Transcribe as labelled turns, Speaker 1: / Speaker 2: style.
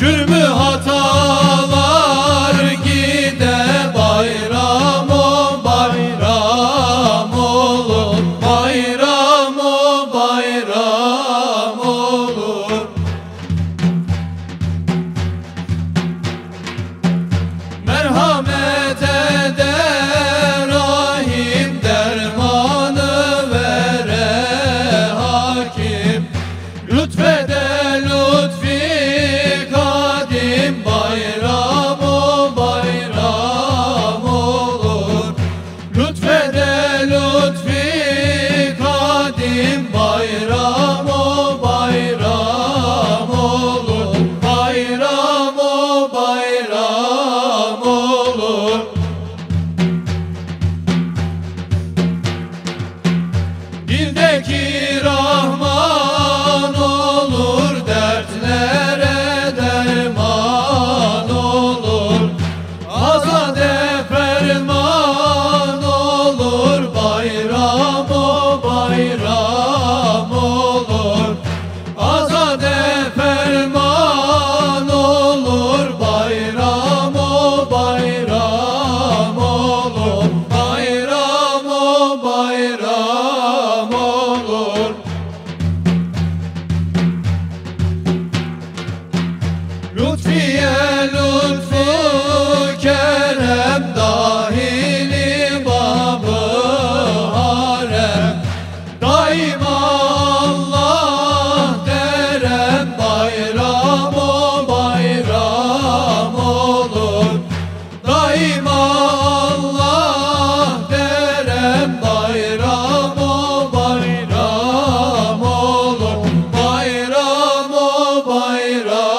Speaker 1: Cürmü hata Thank you. bayram